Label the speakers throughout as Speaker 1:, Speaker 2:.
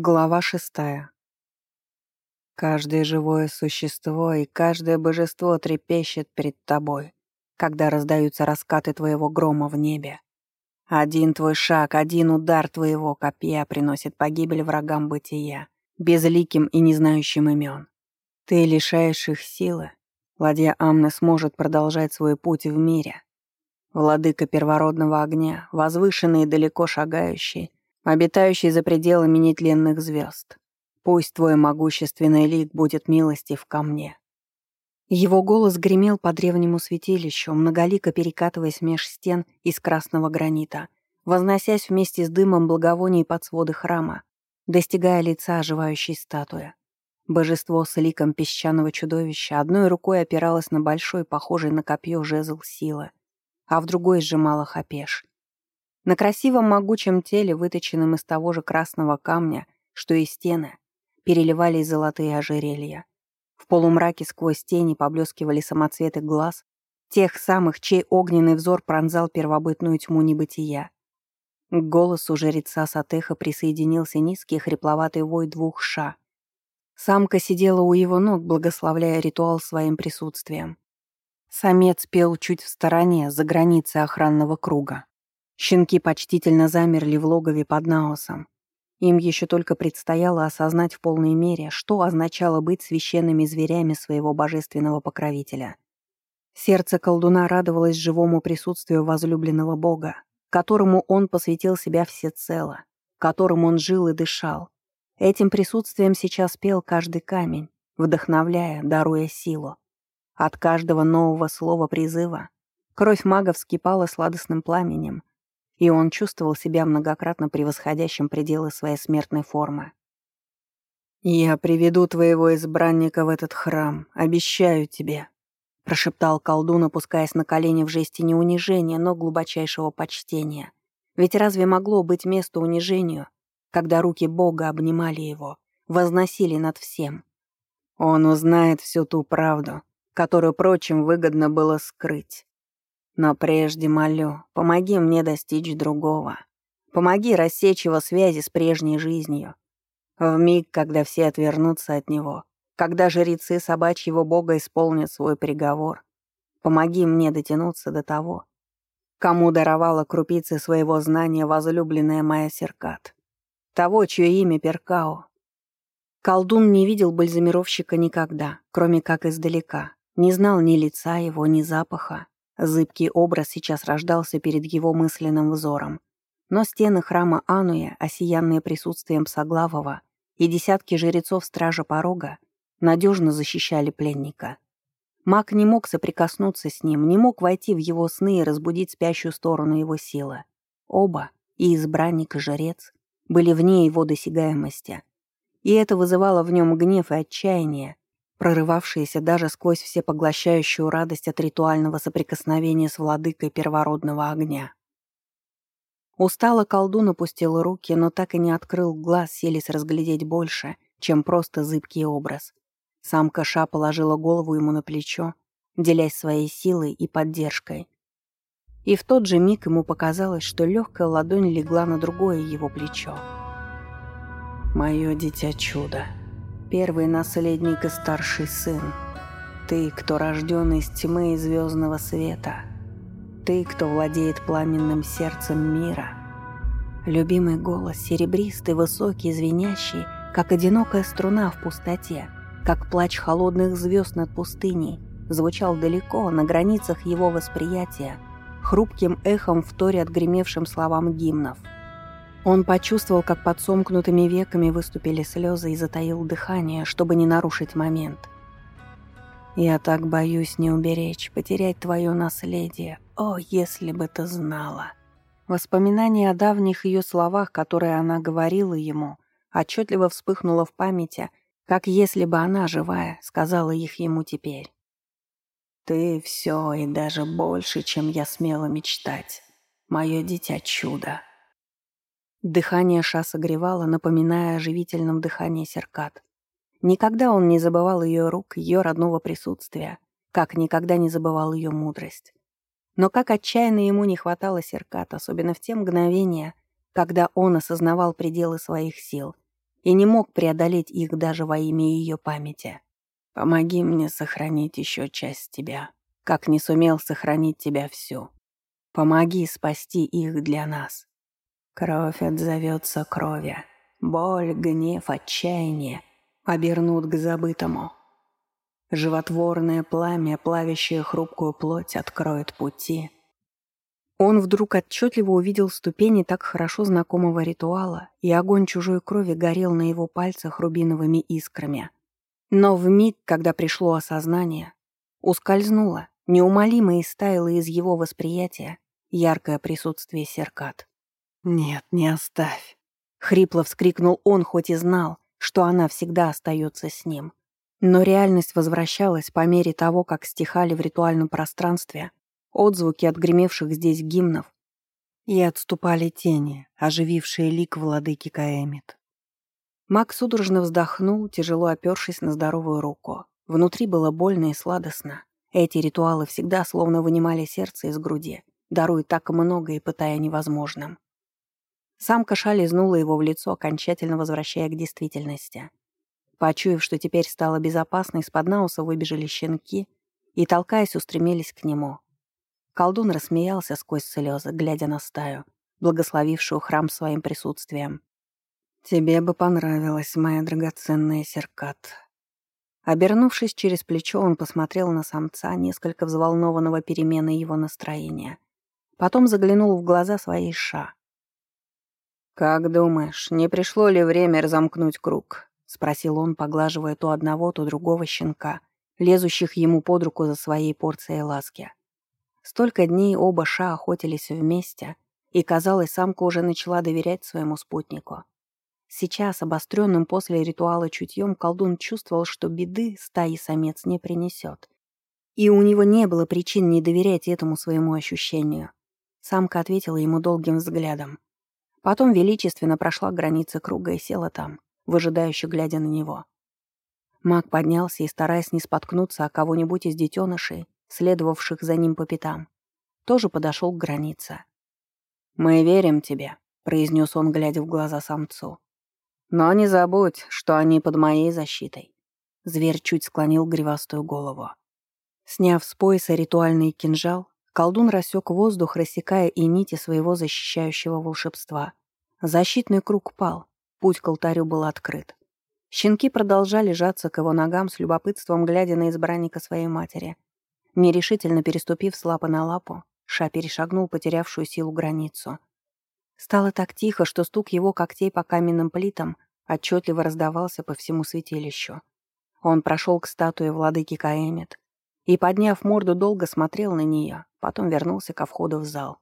Speaker 1: Глава шестая. Каждое живое существо и каждое божество трепещет перед тобой, когда раздаются раскаты твоего грома в небе. Один твой шаг, один удар твоего копья приносит погибель врагам бытия, безликим и не знающим имен. Ты лишаешь их силы. Ладья Амны сможет продолжать свой путь в мире. Владыка первородного огня, возвышенный и далеко шагающий, обитающий за пределами нетленных звезд. Пусть твой могущественный лик будет милостив ко мне». Его голос гремел по древнему святилищу, многолико перекатываясь меж стен из красного гранита, возносясь вместе с дымом благовоний под своды храма, достигая лица оживающей статуи. Божество с ликом песчаного чудовища одной рукой опиралось на большой, похожий на копье жезл силы, а в другой сжимало хапеш. На красивом могучем теле, выточенном из того же красного камня, что и стены, переливались золотые ожерелья. В полумраке сквозь тени поблескивали самоцветы глаз, тех самых, чей огненный взор пронзал первобытную тьму небытия. К голосу жреца Сатеха присоединился низкий хрипловатый вой двух ша. Самка сидела у его ног, благословляя ритуал своим присутствием. Самец пел чуть в стороне, за границей охранного круга. Щенки почтительно замерли в логове под наосом. Им еще только предстояло осознать в полной мере, что означало быть священными зверями своего божественного покровителя. Сердце колдуна радовалось живому присутствию возлюбленного бога, которому он посвятил себя всецело, которым он жил и дышал. Этим присутствием сейчас пел каждый камень, вдохновляя, даруя силу. От каждого нового слова призыва кровь мага вскипала сладостным пламенем, и он чувствовал себя многократно превосходящим пределы своей смертной формы. «Я приведу твоего избранника в этот храм, обещаю тебе», — прошептал колдун, опускаясь на колени в жесте не унижения, но глубочайшего почтения. Ведь разве могло быть место унижению, когда руки Бога обнимали его, возносили над всем? Он узнает всю ту правду, которую прочим выгодно было скрыть. Но прежде молю, помоги мне достичь другого. Помоги рассечь его связи с прежней жизнью. В миг, когда все отвернутся от него, когда жрецы собачьего бога исполнят свой приговор, помоги мне дотянуться до того, кому даровала крупицы своего знания возлюбленная моя Серкат, того, чье имя Перкао. Колдун не видел бальзамировщика никогда, кроме как издалека, не знал ни лица его, ни запаха, Зыбкий образ сейчас рождался перед его мысленным взором. Но стены храма Ануя, осиянные присутствием Соглавова, и десятки жрецов стража порога надежно защищали пленника. Маг не мог соприкоснуться с ним, не мог войти в его сны и разбудить спящую сторону его силы. Оба, и избранник, и жрец, были вне его досягаемости. И это вызывало в нем гнев и отчаяние, прорывавшиеся даже сквозь всепоглощающую радость от ритуального соприкосновения с владыкой первородного огня. Устало колдун опустил руки, но так и не открыл глаз, селись разглядеть больше, чем просто зыбкий образ. Самка Ша положила голову ему на плечо, делясь своей силой и поддержкой. И в тот же миг ему показалось, что легкая ладонь легла на другое его плечо. «Мое дитя-чудо», Первый наследник и старший сын. Ты, кто рожден из тьмы и звездного света. Ты, кто владеет пламенным сердцем мира. Любимый голос, серебристый, высокий, звенящий, как одинокая струна в пустоте, как плач холодных звезд над пустыней, звучал далеко, на границах его восприятия, хрупким эхом вторя отгремевшим словам гимнов — он почувствовал, как под сомкнутыми веками выступили слезы и затаил дыхание, чтобы не нарушить момент. «Я так боюсь не уберечь, потерять твое наследие. О, если бы ты знала!» Воспоминание о давних ее словах, которые она говорила ему, отчетливо вспыхнуло в памяти, как если бы она, живая, сказала их ему теперь. «Ты все и даже больше, чем я смела мечтать. Мое дитя-чудо». Дыхание Ша согревало, напоминая о живительном дыхании Серкат. Никогда он не забывал ее рук, ее родного присутствия, как никогда не забывал ее мудрость. Но как отчаянно ему не хватало Серкат, особенно в те мгновения, когда он осознавал пределы своих сил, и не мог преодолеть их даже во имя ее памяти. «Помоги мне сохранить еще часть тебя, как не сумел сохранить тебя всю. Помоги спасти их для нас. Кровь отзовется крови, боль, гнев, отчаяние обернут к забытому. Животворное пламя, плавящее хрупкую плоть, откроет пути. Он вдруг отчетливо увидел ступени так хорошо знакомого ритуала, и огонь чужой крови горел на его пальцах рубиновыми искрами. Но в миг, когда пришло осознание, ускользнуло, неумолимо истаяло из его восприятия яркое присутствие серкат. «Нет, не оставь!» — хрипло вскрикнул он, хоть и знал, что она всегда остается с ним. Но реальность возвращалась по мере того, как стихали в ритуальном пространстве отзвуки отгремевших здесь гимнов и отступали тени, оживившие лик владыки Каэмит. Мак судорожно вздохнул, тяжело опершись на здоровую руку. Внутри было больно и сладостно. Эти ритуалы всегда словно вынимали сердце из груди, даруя так много и пытая невозможным. Самка шаль изнула его в лицо, окончательно возвращая к действительности. Почуяв, что теперь стало безопасно, из-под науса выбежали щенки и, толкаясь, устремились к нему. Колдун рассмеялся сквозь слезы, глядя на стаю, благословившую храм своим присутствием. «Тебе бы понравилась моя драгоценная серкат». Обернувшись через плечо, он посмотрел на самца, несколько взволнованного перемены его настроения. Потом заглянул в глаза своей ша. «Как думаешь, не пришло ли время разомкнуть круг?» — спросил он, поглаживая то одного, то другого щенка, лезущих ему под руку за своей порцией ласки. Столько дней оба ша охотились вместе, и, казалось, самка уже начала доверять своему спутнику. Сейчас, обостренным после ритуала чутьем, колдун чувствовал, что беды стаи самец не принесет. И у него не было причин не доверять этому своему ощущению. Самка ответила ему долгим взглядом. Потом величественно прошла границы круга и села там выжидающе глядя на него. Маг поднялся и, стараясь не споткнуться о кого-нибудь из детенышей, следовавших за ним по пятам, тоже подошел к границе. «Мы верим тебе», — произнес он, глядя в глаза самцу. «Но не забудь, что они под моей защитой». Зверь чуть склонил гривастую голову. Сняв с пояса ритуальный кинжал, колдун рассек воздух, рассекая и нити своего защищающего волшебства. Защитный круг пал, Путь к алтарю был открыт. Щенки продолжали жаться к его ногам с любопытством, глядя на избранника своей матери. Нерешительно переступив с лапы на лапу, Ша перешагнул потерявшую силу границу. Стало так тихо, что стук его когтей по каменным плитам отчетливо раздавался по всему святилищу. Он прошел к статуе владыки Каэмит и, подняв морду, долго смотрел на нее, потом вернулся ко входу в зал.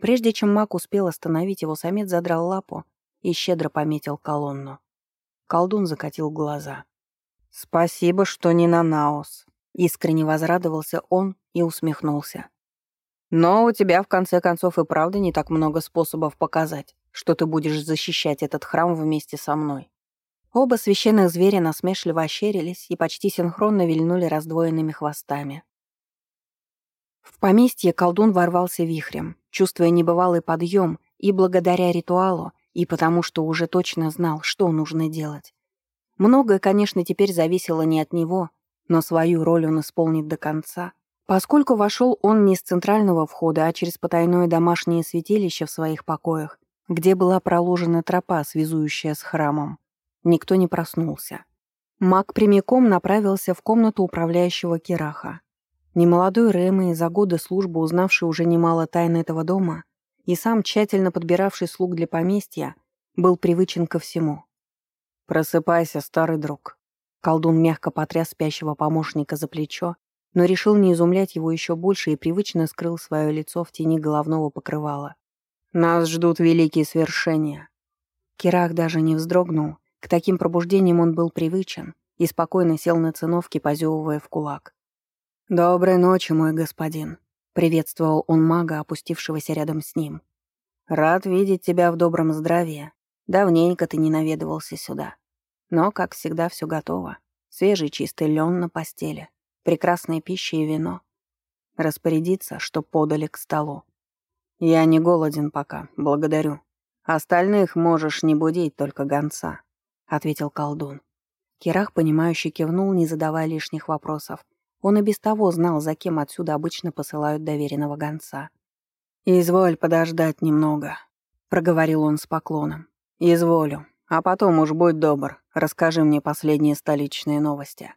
Speaker 1: Прежде чем маг успел остановить его, самец задрал лапу и щедро пометил колонну. Колдун закатил глаза. «Спасибо, что не на Наос», — искренне возрадовался он и усмехнулся. «Но у тебя, в конце концов, и правда не так много способов показать, что ты будешь защищать этот храм вместе со мной». Оба священных зверя насмешливо ощерились и почти синхронно вильнули раздвоенными хвостами. В поместье колдун ворвался вихрем, чувствуя небывалый подъем, и благодаря ритуалу и потому что уже точно знал, что нужно делать. Многое, конечно, теперь зависело не от него, но свою роль он исполнит до конца, поскольку вошел он не с центрального входа, а через потайное домашнее святилище в своих покоях, где была проложена тропа, связующая с храмом. Никто не проснулся. Маг прямиком направился в комнату управляющего Кираха. Немолодой Рэмэ, за годы службы узнавший уже немало тайн этого дома, и сам, тщательно подбиравший слуг для поместья, был привычен ко всему. «Просыпайся, старый друг». Колдун мягко потряс спящего помощника за плечо, но решил не изумлять его еще больше и привычно скрыл свое лицо в тени головного покрывала. «Нас ждут великие свершения». Кирах даже не вздрогнул. К таким пробуждениям он был привычен и спокойно сел на циновке, позевывая в кулак. «Доброй ночи, мой господин», Приветствовал он мага, опустившегося рядом с ним. «Рад видеть тебя в добром здравии. Давненько ты не наведывался сюда. Но, как всегда, все готово. Свежий чистый лен на постели, прекрасная пища и вино. Распорядиться, что подали к столу. Я не голоден пока, благодарю. Остальных можешь не будить, только гонца. — ответил колдун. Керах, понимающе кивнул, не задавая лишних вопросов. Он и без того знал, за кем отсюда обычно посылают доверенного гонца. «Изволь подождать немного», — проговорил он с поклоном. «Изволю. А потом уж будь добр, расскажи мне последние столичные новости».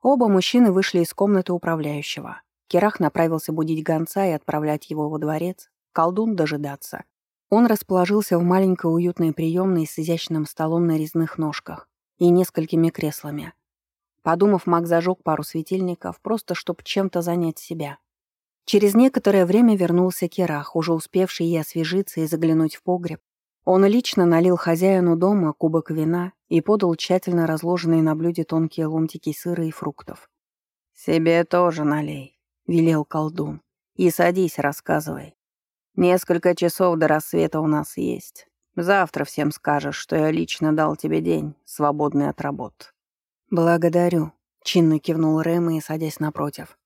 Speaker 1: Оба мужчины вышли из комнаты управляющего. Керах направился будить гонца и отправлять его во дворец, колдун дожидаться. Он расположился в маленькой уютной приемной с изящным столом на резных ножках и несколькими креслами. Подумав, маг зажег пару светильников, просто чтобы чем-то занять себя. Через некоторое время вернулся Керах, уже успевший и освежиться, и заглянуть в погреб. Он лично налил хозяину дома кубок вина и подал тщательно разложенные на блюде тонкие ломтики сыра и фруктов. «Себе тоже налей», — велел колдун. «И садись, рассказывай. Несколько часов до рассвета у нас есть. Завтра всем скажешь, что я лично дал тебе день, свободный от работ». «Благодарю», — чинно кивнул Рэм и садясь напротив.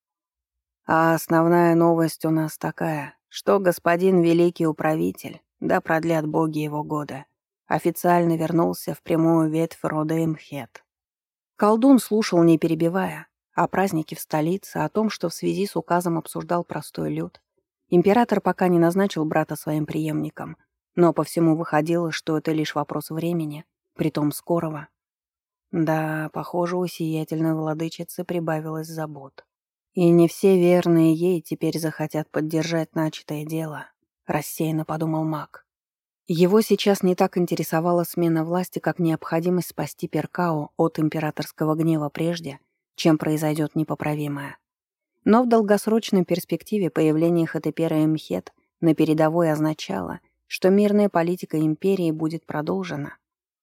Speaker 1: «А основная новость у нас такая, что господин великий управитель, да продлят боги его года, официально вернулся в прямую ветвь рода Эмхет». Колдун слушал, не перебивая, о празднике в столице, о том, что в связи с указом обсуждал простой люд. Император пока не назначил брата своим преемником — но по всему выходило, что это лишь вопрос времени, притом скорого. Да, похоже, у сиятельной владычицы прибавилось забот. И не все верные ей теперь захотят поддержать начатое дело, рассеянно подумал маг. Его сейчас не так интересовала смена власти, как необходимость спасти Перкао от императорского гнева прежде, чем произойдет непоправимое. Но в долгосрочной перспективе появление Хатепера и Мхет на передовой означало — что мирная политика империи будет продолжена.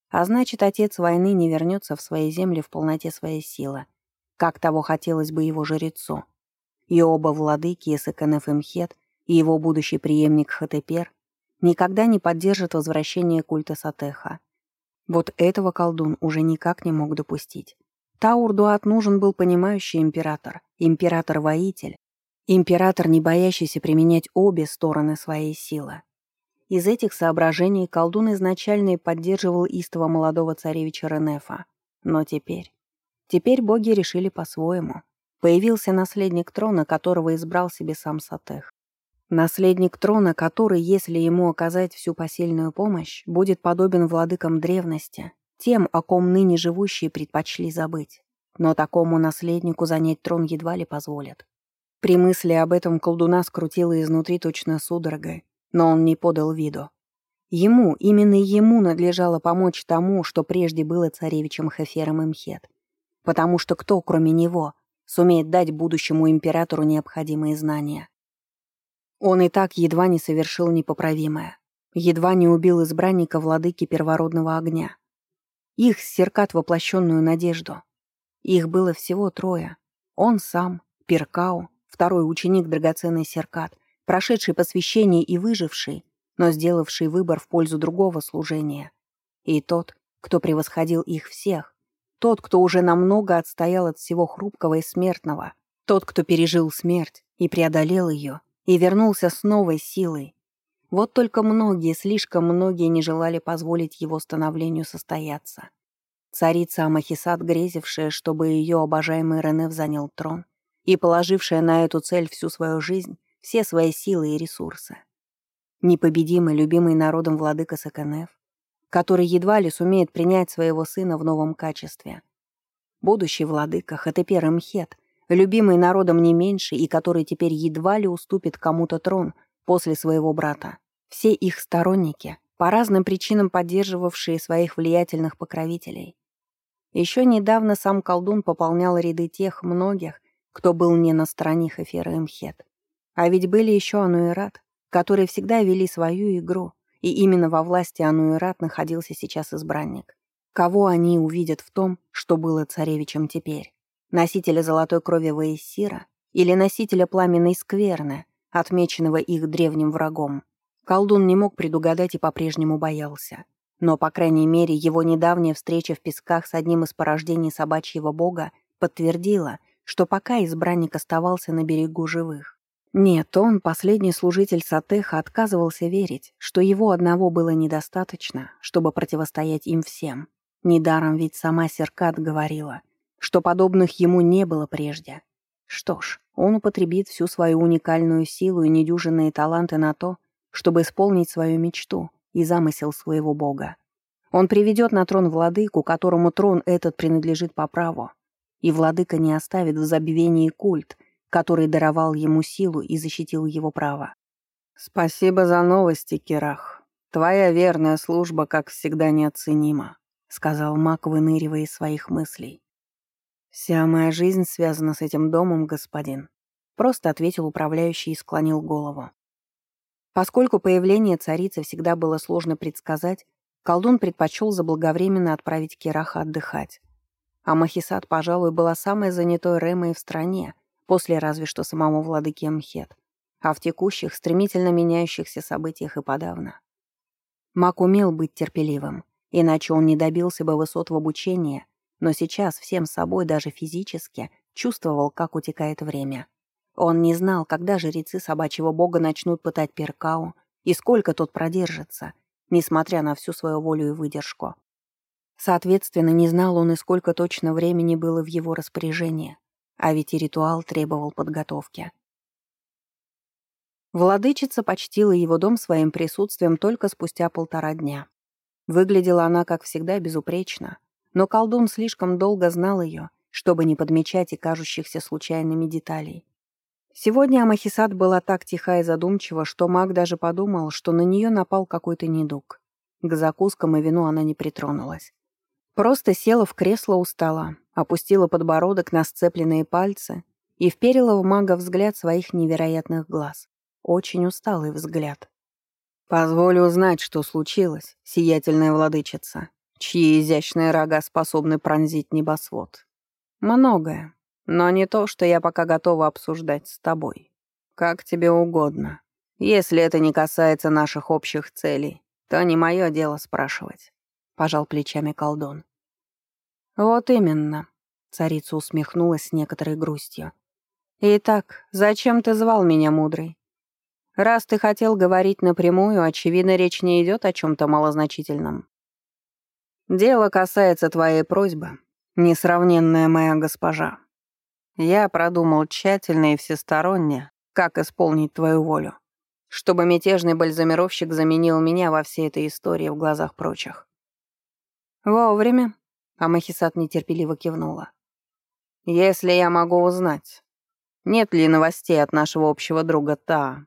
Speaker 1: А значит, отец войны не вернется в свои земли в полноте своей силы, как того хотелось бы его жрецу. И оба владыки, Исыканеф Имхет и его будущий преемник Хатепер, никогда не поддержат возвращение культа Сатеха. Вот этого колдун уже никак не мог допустить. Таурдуат нужен был понимающий император, император-воитель, император, не боящийся применять обе стороны своей силы. Из этих соображений колдун изначально и поддерживал истово молодого царевича Ренефа. Но теперь... Теперь боги решили по-своему. Появился наследник трона, которого избрал себе сам Сатех. Наследник трона, который, если ему оказать всю посильную помощь, будет подобен владыкам древности, тем, о ком ныне живущие предпочли забыть. Но такому наследнику занять трон едва ли позволят. При мысли об этом колдуна скрутила изнутри точно судорогой, но он не подал виду. Ему, именно ему надлежало помочь тому, что прежде было царевичем Хефером Имхет. Потому что кто, кроме него, сумеет дать будущему императору необходимые знания? Он и так едва не совершил непоправимое. Едва не убил избранника владыки первородного огня. Их серкат воплощенную надежду. Их было всего трое. Он сам, Перкау, второй ученик драгоценный серкат — прошедший посвящение и выживший, но сделавший выбор в пользу другого служения. И тот, кто превосходил их всех, тот, кто уже намного отстоял от всего хрупкого и смертного, тот, кто пережил смерть и преодолел ее, и вернулся с новой силой. Вот только многие, слишком многие не желали позволить его становлению состояться. Царица Амахисат, грезившая, чтобы ее обожаемый Ренев занял трон, и положившая на эту цель всю свою жизнь, все свои силы и ресурсы. Непобедимый, любимый народом владыка Саканев, который едва ли сумеет принять своего сына в новом качестве. Будущий владыка Хатепер Мхет, любимый народом не меньше и который теперь едва ли уступит кому-то трон после своего брата. Все их сторонники, по разным причинам поддерживавшие своих влиятельных покровителей. Еще недавно сам колдун пополнял ряды тех многих, кто был не на стороне Хефера Мхет. А ведь были еще Ануэрат, которые всегда вели свою игру, и именно во власти Ануэрат находился сейчас избранник. Кого они увидят в том, что было царевичем теперь? Носителя золотой крови Ваесира или носителя пламенной скверны, отмеченного их древним врагом? Колдун не мог предугадать и по-прежнему боялся. Но, по крайней мере, его недавняя встреча в песках с одним из порождений собачьего бога подтвердила, что пока избранник оставался на берегу живых. Нет, он, последний служитель Сатеха, отказывался верить, что его одного было недостаточно, чтобы противостоять им всем. Недаром ведь сама Серкат говорила, что подобных ему не было прежде. Что ж, он употребит всю свою уникальную силу и недюжинные таланты на то, чтобы исполнить свою мечту и замысел своего бога. Он приведет на трон владыку, которому трон этот принадлежит по праву, и владыка не оставит в забвении культ, который даровал ему силу и защитил его право. «Спасибо за новости, Кирах. Твоя верная служба, как всегда, неоценима», — сказал Мак, выныривая из своих мыслей. «Вся моя жизнь связана с этим домом, господин», — просто ответил управляющий и склонил голову. Поскольку появление царицы всегда было сложно предсказать, колдун предпочел заблаговременно отправить Кираха отдыхать. А Махисат, пожалуй, была самой занятой Рэмой в стране, после разве что самого владыки Мхет, а в текущих, стремительно меняющихся событиях и подавно. Мак умел быть терпеливым, иначе он не добился бы высот в обучении, но сейчас всем собой, даже физически, чувствовал, как утекает время. Он не знал, когда жрецы собачьего бога начнут пытать Перкау и сколько тот продержится, несмотря на всю свою волю и выдержку. Соответственно, не знал он и сколько точно времени было в его распоряжении, а ведь и ритуал требовал подготовки. Владычица почтила его дом своим присутствием только спустя полтора дня. Выглядела она, как всегда, безупречно, но колдун слишком долго знал ее, чтобы не подмечать и кажущихся случайными деталей. Сегодня Амахисат была так тиха и задумчива, что маг даже подумал, что на нее напал какой-то недуг. К закускам и вину она не притронулась. Просто села в кресло у стола, опустила подбородок на сцепленные пальцы и вперила в мага взгляд своих невероятных глаз. Очень усталый взгляд. «Позволю узнать, что случилось, сиятельная владычица, чьи изящные рога способны пронзить небосвод. Многое, но не то, что я пока готова обсуждать с тобой. Как тебе угодно. Если это не касается наших общих целей, то не мое дело спрашивать», — пожал плечами колдун. «Вот именно», — царица усмехнулась с некоторой грустью. «Итак, зачем ты звал меня, мудрый? Раз ты хотел говорить напрямую, очевидно, речь не идет о чем-то малозначительном. Дело касается твоей просьбы, несравненная моя госпожа. Я продумал тщательно и всесторонне, как исполнить твою волю, чтобы мятежный бальзамировщик заменил меня во всей этой истории в глазах прочих. Вовремя, а Махисат нетерпеливо кивнула. «Если я могу узнать, нет ли новостей от нашего общего друга Та?»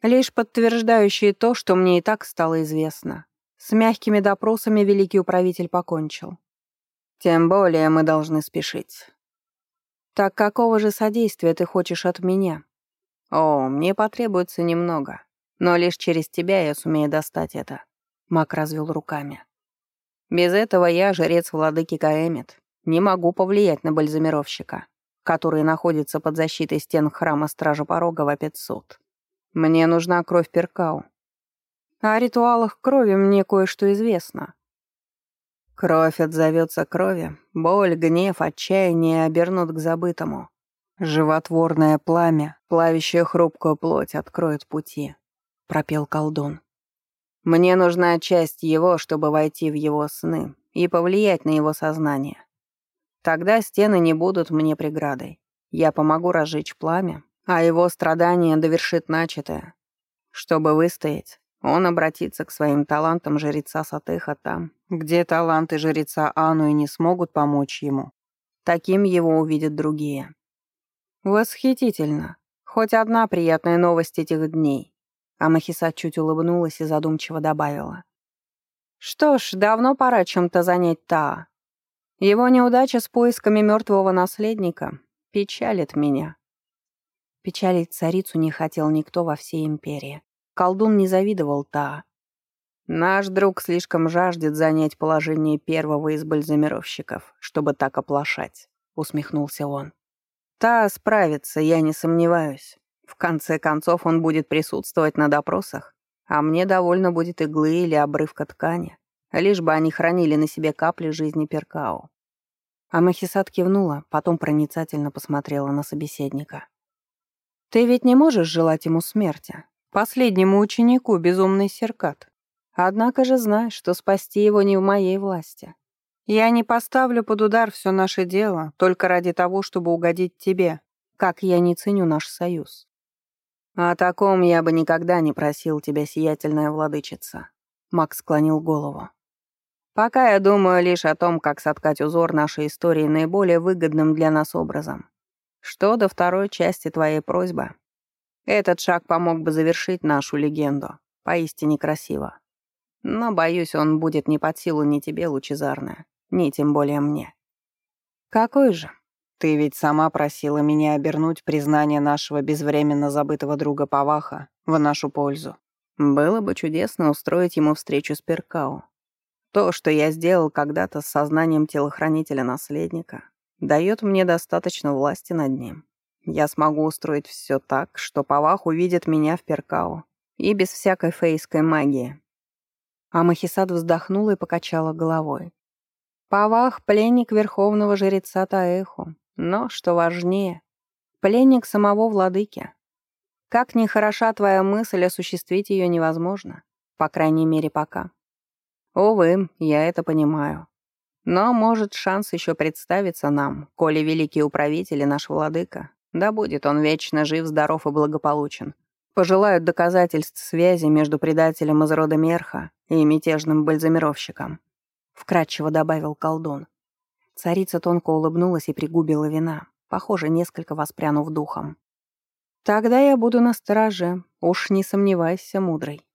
Speaker 1: Лишь подтверждающие то, что мне и так стало известно. С мягкими допросами великий управитель покончил. Тем более мы должны спешить. Так какого же содействия ты хочешь от меня? О, мне потребуется немного, но лишь через тебя я сумею достать это. Мак развел руками. Без этого я, жрец владыки Каэмит, не могу повлиять на бальзамировщика, который находится под защитой стен храма Стража Порога в Апетсуд. Мне нужна кровь Перкау. О ритуалах крови мне кое-что известно. Кровь отзовется крови, боль, гнев, отчаяние обернут к забытому. Животворное пламя, плавящее хрупкую плоть, откроет пути, — пропел колдун. Мне нужна часть его, чтобы войти в его сны и повлиять на его сознание. Тогда стены не будут мне преградой. Я помогу разжечь пламя, а его страдание довершит начатое. Чтобы выстоять, он обратится к своим талантам жреца Сатыха там, где таланты жреца Ану и не смогут помочь ему. Таким его увидят другие. Восхитительно. Хоть одна приятная новость этих дней. А Махиса чуть улыбнулась и задумчиво добавила. «Что ж, давно пора чем-то занять Таа. Его неудача с поисками мертвого наследника печалит меня». Печалить царицу не хотел никто во всей империи. Колдун не завидовал Таа. «Наш друг слишком жаждет занять положение первого из бальзамировщиков, чтобы так оплошать», — усмехнулся он. «Та справится, я не сомневаюсь. В конце концов, он будет присутствовать на допросах, а мне довольно будет иглы или обрывка ткани, лишь бы они хранили на себе капли жизни Перкао. А Махисат кивнула, потом проницательно посмотрела на собеседника. «Ты ведь не можешь желать ему смерти, последнему ученику безумный серкат. Однако же знаешь, что спасти его не в моей власти. Я не поставлю под удар все наше дело только ради того, чтобы угодить тебе, как я не ценю наш союз. О таком я бы никогда не просил тебя, сиятельная владычица. Макс склонил голову. Пока я думаю лишь о том, как соткать узор нашей истории наиболее выгодным для нас образом. Что до второй части твоей просьбы, этот шаг помог бы завершить нашу легенду. Поистине красиво. Но, боюсь, он будет не под силу ни тебе, лучезарная, ни тем более мне. Какой же? Ты ведь сама просила меня обернуть признание нашего безвременно забытого друга Паваха в нашу пользу. Было бы чудесно устроить ему встречу с Перкау. То, что я сделал когда-то с сознанием телохранителя-наследника, дает мне достаточно власти над ним. Я смогу устроить все так, что Павах увидит меня в Перкау. И без всякой фейской магии. А Махисад вздохнула и покачала головой. Павах — пленник верховного жреца Таэху, но, что важнее, пленник самого владыки. Как ни хороша твоя мысль, осуществить ее невозможно, по крайней мере, пока. Увы, я это понимаю. Но, может, шанс еще представится нам, коли великий управитель и наш владыка, да будет он вечно жив, здоров и благополучен, пожелают доказательств связи между предателем из рода Мерха и мятежным бальзамировщиком», — вкратчиво добавил колдун. Царица тонко улыбнулась и пригубила вина, похоже, несколько воспрянув духом. «Тогда я буду на страже, уж не сомневайся, мудрый».